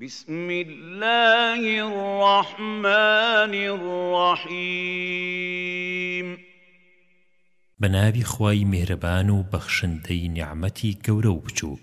بسم الله الرحمن الرحيم بنابي خواي مهربان و بخشندي نعمتي گورو بچوك